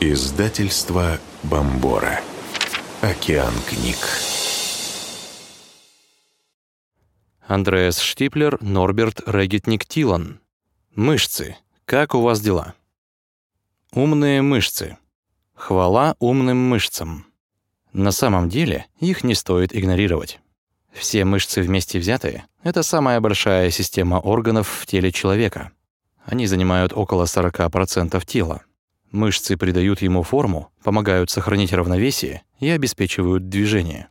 Издательство Бомбора. Океан книг. Андреас Штиплер, Норберт Регетник Тилан. Мышцы. Как у вас дела? Умные мышцы. Хвала умным мышцам. На самом деле, их не стоит игнорировать. Все мышцы вместе взятые — это самая большая система органов в теле человека. Они занимают около 40% тела. Мышцы придают ему форму, помогают сохранить равновесие и обеспечивают движение.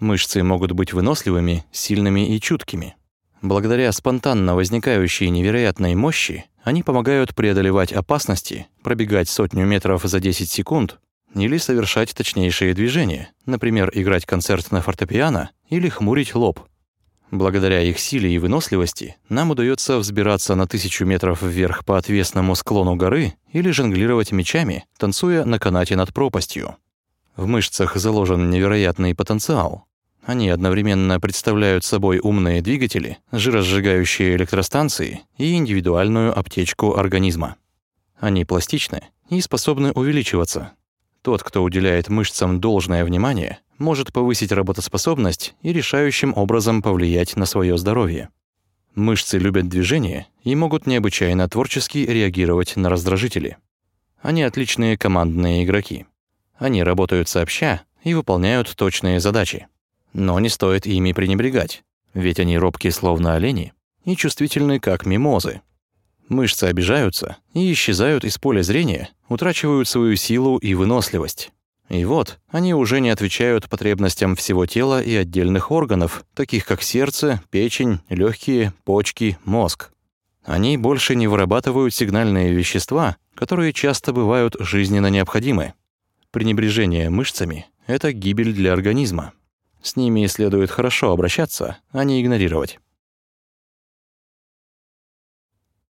Мышцы могут быть выносливыми, сильными и чуткими. Благодаря спонтанно возникающей невероятной мощи они помогают преодолевать опасности, пробегать сотню метров за 10 секунд или совершать точнейшие движения, например, играть концерт на фортепиано или хмурить лоб. Благодаря их силе и выносливости нам удается взбираться на тысячу метров вверх по отвесному склону горы или жонглировать мечами, танцуя на канате над пропастью. В мышцах заложен невероятный потенциал. Они одновременно представляют собой умные двигатели, жиросжигающие электростанции и индивидуальную аптечку организма. Они пластичны и способны увеличиваться, тот, кто уделяет мышцам должное внимание, может повысить работоспособность и решающим образом повлиять на свое здоровье. Мышцы любят движение и могут необычайно творчески реагировать на раздражители. Они отличные командные игроки. Они работают сообща и выполняют точные задачи. Но не стоит ими пренебрегать, ведь они робкие словно олени и чувствительны как мимозы. Мышцы обижаются и исчезают из поля зрения, утрачивают свою силу и выносливость. И вот, они уже не отвечают потребностям всего тела и отдельных органов, таких как сердце, печень, легкие, почки, мозг. Они больше не вырабатывают сигнальные вещества, которые часто бывают жизненно необходимы. Пренебрежение мышцами — это гибель для организма. С ними следует хорошо обращаться, а не игнорировать.